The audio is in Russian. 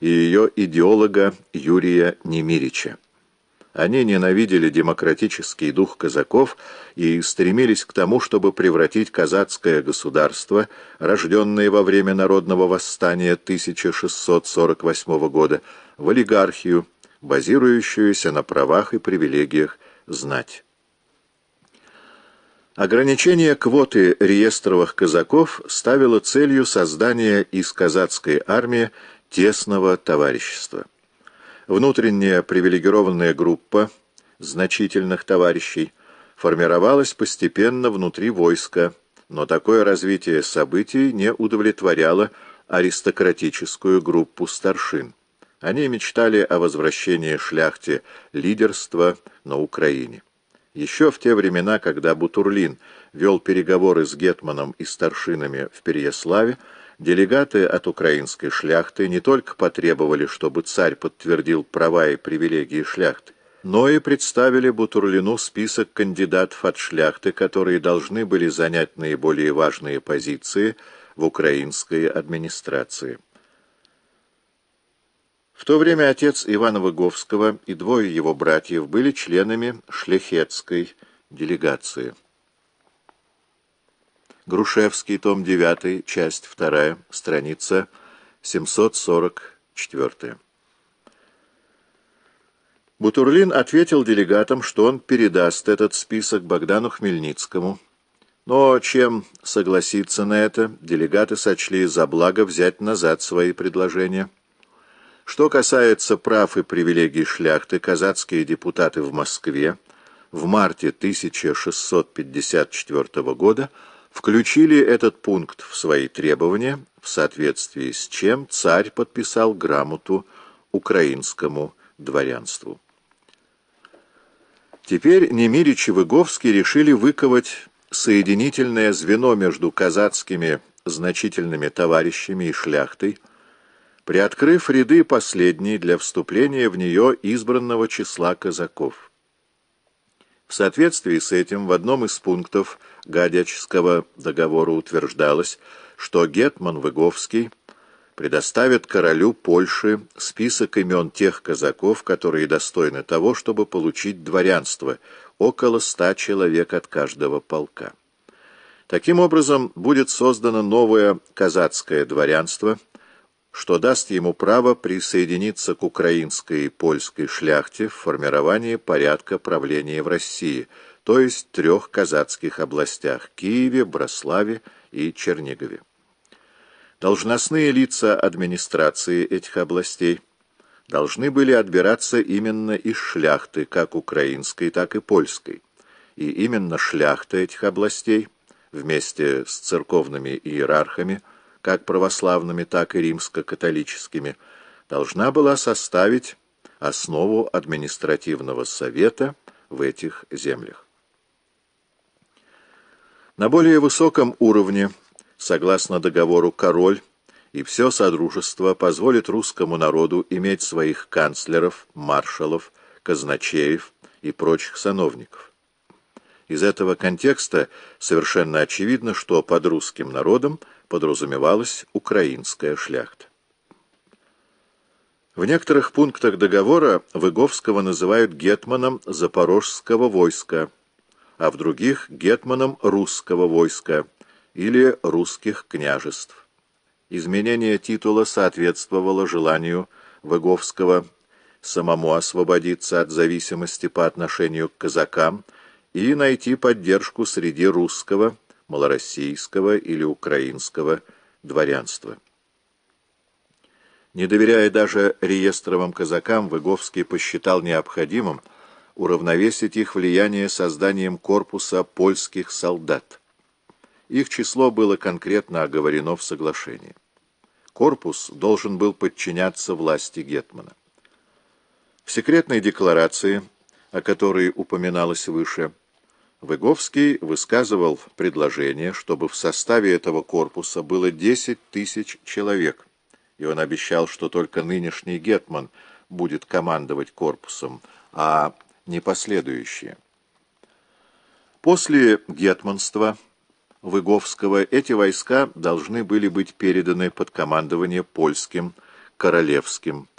и ее идеолога Юрия Немирича. Они ненавидели демократический дух казаков и стремились к тому, чтобы превратить казацкое государство, рожденное во время народного восстания 1648 года, в олигархию, базирующуюся на правах и привилегиях знать. Ограничение квоты реестровых казаков ставило целью создания из казацкой армии тесного товарищества. Внутренняя привилегированная группа значительных товарищей формировалась постепенно внутри войска, но такое развитие событий не удовлетворяло аристократическую группу старшин. Они мечтали о возвращении шляхте лидерства на Украине. Еще в те времена, когда Бутурлин вел переговоры с Гетманом и старшинами в Переяславе, делегаты от украинской шляхты не только потребовали, чтобы царь подтвердил права и привилегии шляхты, но и представили Бутурлину список кандидатов от шляхты, которые должны были занять наиболее важные позиции в украинской администрации. В то время отец Ивана Выговского и двое его братьев были членами шляхетской делегации. Грушевский, том 9, часть 2, страница 744. Бутурлин ответил делегатам, что он передаст этот список Богдану Хмельницкому. Но чем согласиться на это, делегаты сочли за благо взять назад свои предложения. Что касается прав и привилегий шляхты, казацкие депутаты в Москве в марте 1654 года включили этот пункт в свои требования, в соответствии с чем царь подписал грамоту украинскому дворянству. Теперь Немирич и Выговский решили выковать соединительное звено между казацкими значительными товарищами и шляхтой, приоткрыв ряды последней для вступления в нее избранного числа казаков. В соответствии с этим в одном из пунктов Гадячского договора утверждалось, что Гетман Выговский предоставит королю Польши список имен тех казаков, которые достойны того, чтобы получить дворянство, около ста человек от каждого полка. Таким образом, будет создано новое казацкое дворянство – что даст ему право присоединиться к украинской и польской шляхте в формировании порядка правления в России, то есть трех казацких областях – Киеве, Браславе и Чернигове. Должностные лица администрации этих областей должны были отбираться именно из шляхты, как украинской, так и польской. И именно шляхта этих областей, вместе с церковными иерархами – как православными, так и римско-католическими, должна была составить основу административного совета в этих землях. На более высоком уровне, согласно договору «Король», и все Содружество позволит русскому народу иметь своих канцлеров, маршалов, казначеев и прочих сановников. Из этого контекста совершенно очевидно, что под русским народом подразумевалась украинская шляхта. В некоторых пунктах договора Выговского называют гетманом запорожского войска, а в других — гетманом русского войска или русских княжеств. Изменение титула соответствовало желанию Выговского самому освободиться от зависимости по отношению к казакам и найти поддержку среди русского, малороссийского или украинского дворянства. Не доверяя даже реестровым казакам, Выговский посчитал необходимым уравновесить их влияние созданием корпуса польских солдат. Их число было конкретно оговорено в соглашении. Корпус должен был подчиняться власти Гетмана. В секретной декларации, о которой упоминалось выше, Выговский высказывал предложение, чтобы в составе этого корпуса было 10 тысяч человек, и он обещал, что только нынешний гетман будет командовать корпусом, а не последующие. После гетманства Выговского эти войска должны были быть переданы под командование польским королевским,